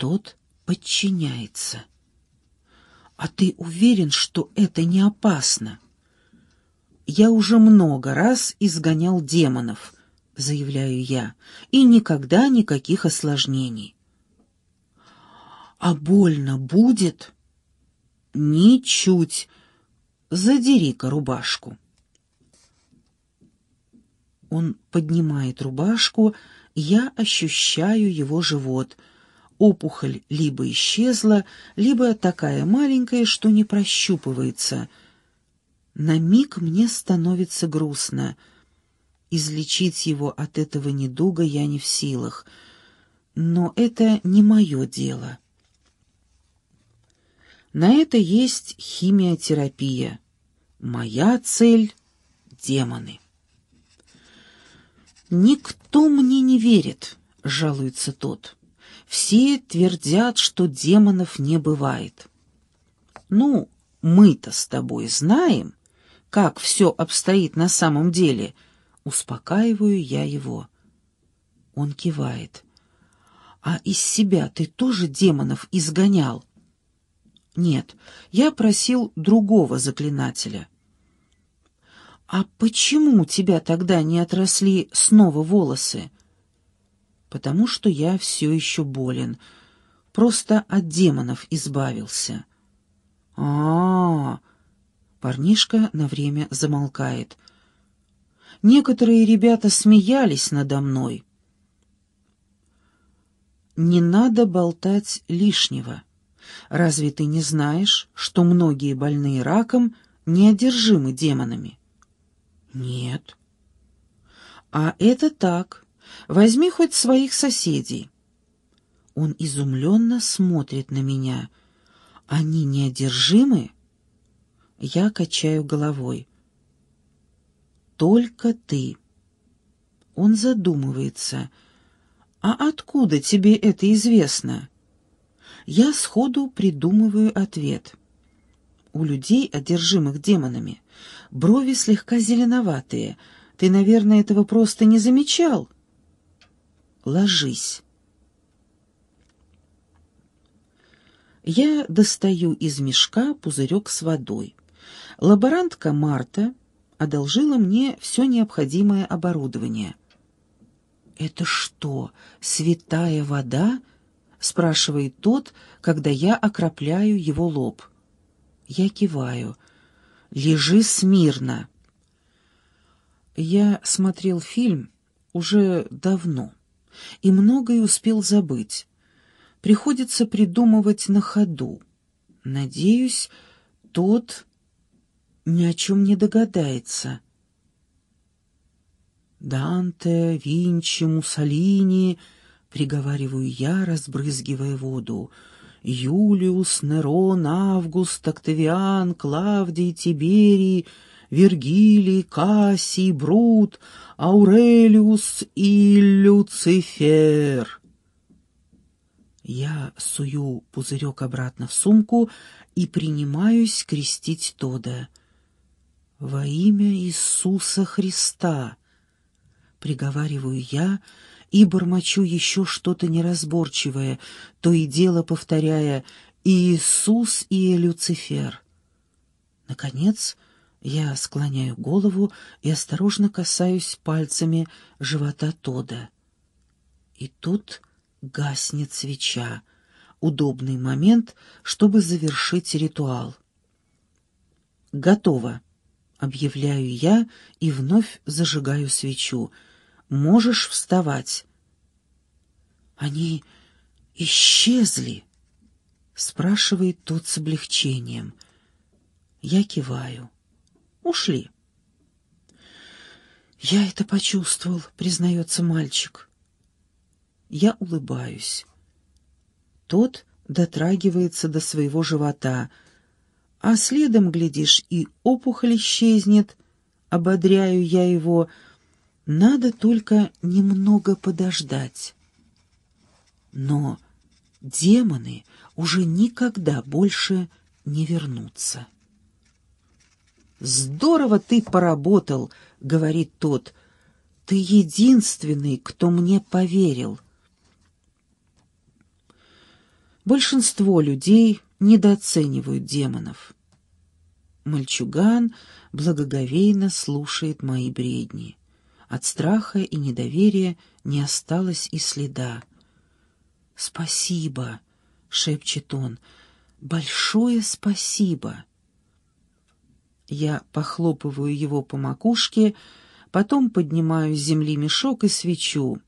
Тот подчиняется. «А ты уверен, что это не опасно?» «Я уже много раз изгонял демонов», — заявляю я, — «и никогда никаких осложнений». «А больно будет?» «Ничуть. Задери-ка рубашку». Он поднимает рубашку, я ощущаю его живот — опухоль либо исчезла, либо такая маленькая, что не прощупывается. На миг мне становится грустно. Излечить его от этого недуга я не в силах. Но это не мое дело. На это есть химиотерапия. Моя цель — демоны. «Никто мне не верит», — жалуется тот. Все твердят, что демонов не бывает. Ну, мы-то с тобой знаем, как все обстоит на самом деле. Успокаиваю я его. Он кивает. А из себя ты тоже демонов изгонял? Нет, я просил другого заклинателя. А почему у тебя тогда не отросли снова волосы? Потому что я все еще болен. Просто от демонов избавился. а, -а, -а Парнишка на время замолкает. Некоторые ребята смеялись надо мной. Не надо болтать лишнего. Разве ты не знаешь, что многие больные раком неодержимы демонами? Нет. А это так. Возьми хоть своих соседей». Он изумленно смотрит на меня. «Они неодержимы?» Я качаю головой. «Только ты». Он задумывается. «А откуда тебе это известно?» Я сходу придумываю ответ. У людей, одержимых демонами, брови слегка зеленоватые. Ты, наверное, этого просто не замечал. Ложись. Я достаю из мешка пузырек с водой. Лаборантка Марта одолжила мне все необходимое оборудование. «Это что, святая вода?» — спрашивает тот, когда я окропляю его лоб. Я киваю. «Лежи смирно». Я смотрел фильм уже давно и многое успел забыть. Приходится придумывать на ходу. Надеюсь, тот ни о чем не догадается. «Данте, Винчи, Муссолини», — приговариваю я, разбрызгивая воду, «Юлиус, Нерон, Август, Октавиан, Клавдий, Тиберий, Вергилий, Кассий, Брут, Аурелиус и Люцифер. Я сую пузырек обратно в сумку и принимаюсь крестить Тода. «Во имя Иисуса Христа!» Приговариваю я и бормочу еще что-то неразборчивое, то и дело повторяя «Иисус и Люцифер». Наконец, я склоняю голову и осторожно касаюсь пальцами живота Тода. И тут гаснет свеча. Удобный момент, чтобы завершить ритуал. «Готово», — объявляю я и вновь зажигаю свечу. «Можешь вставать». «Они исчезли?» — спрашивает тот с облегчением. Я киваю ушли. «Я это почувствовал», — признается мальчик. Я улыбаюсь. Тот дотрагивается до своего живота, а следом, глядишь, и опухоль исчезнет. Ободряю я его. Надо только немного подождать. Но демоны уже никогда больше не вернутся. «Здорово ты поработал», — говорит тот. «Ты единственный, кто мне поверил». Большинство людей недооценивают демонов. Мальчуган благоговейно слушает мои бредни. От страха и недоверия не осталось и следа. «Спасибо», — шепчет он, — «большое спасибо». Я похлопываю его по макушке, потом поднимаю с земли мешок и свечу.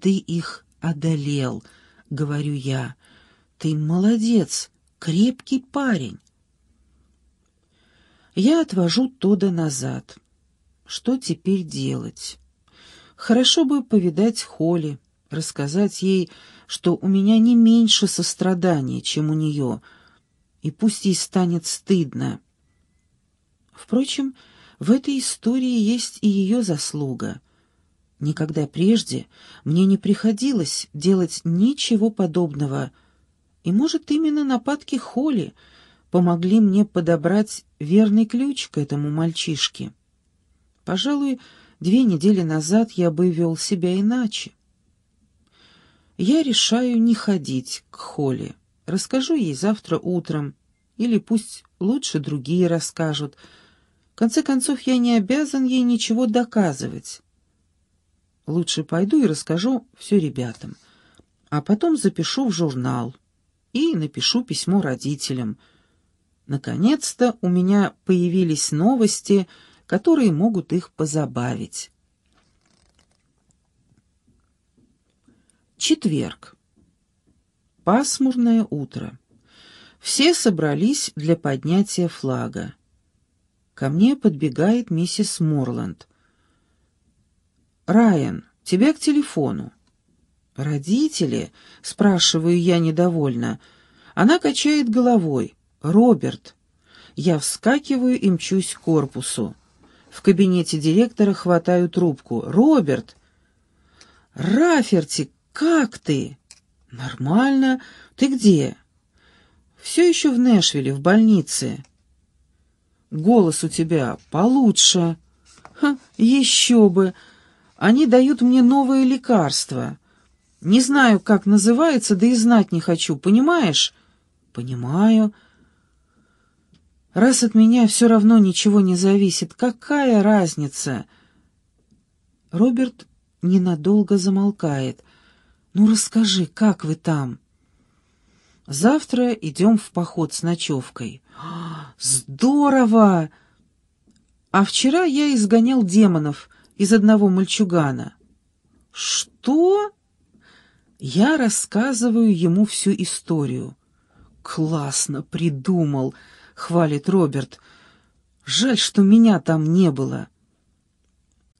«Ты их одолел», — говорю я. «Ты молодец, крепкий парень». Я отвожу Тода назад. Что теперь делать? Хорошо бы повидать Холли, рассказать ей, что у меня не меньше сострадания, чем у нее, и пусть ей станет стыдно. Впрочем, в этой истории есть и ее заслуга. Никогда прежде мне не приходилось делать ничего подобного, и, может, именно нападки Холли помогли мне подобрать верный ключ к этому мальчишке. Пожалуй, две недели назад я бы вел себя иначе. Я решаю не ходить к Холли. Расскажу ей завтра утром, или пусть лучше другие расскажут. Конце концов, я не обязан ей ничего доказывать. Лучше пойду и расскажу все ребятам, а потом запишу в журнал и напишу письмо родителям — Наконец-то у меня появились новости, которые могут их позабавить. Четверг. Пасмурное утро. Все собрались для поднятия флага. Ко мне подбегает миссис Морланд. «Райан, тебя к телефону». «Родители?» — спрашиваю я недовольно. Она качает головой. «Роберт!» Я вскакиваю и мчусь к корпусу. В кабинете директора хватаю трубку. «Роберт!» «Раферти, как ты?» «Нормально. Ты где?» «Все еще в Нэшвилле, в больнице». «Голос у тебя получше». «Ха, еще бы! Они дают мне новые лекарства. Не знаю, как называется, да и знать не хочу, понимаешь?» «Понимаю». Раз от меня все равно ничего не зависит, какая разница? Роберт ненадолго замолкает. Ну расскажи, как вы там? Завтра идем в поход с ночевкой. Здорово! А вчера я изгонял демонов из одного мальчугана. Что? Я рассказываю ему всю историю. Классно придумал, — хвалит Роберт. «Жаль, что меня там не было».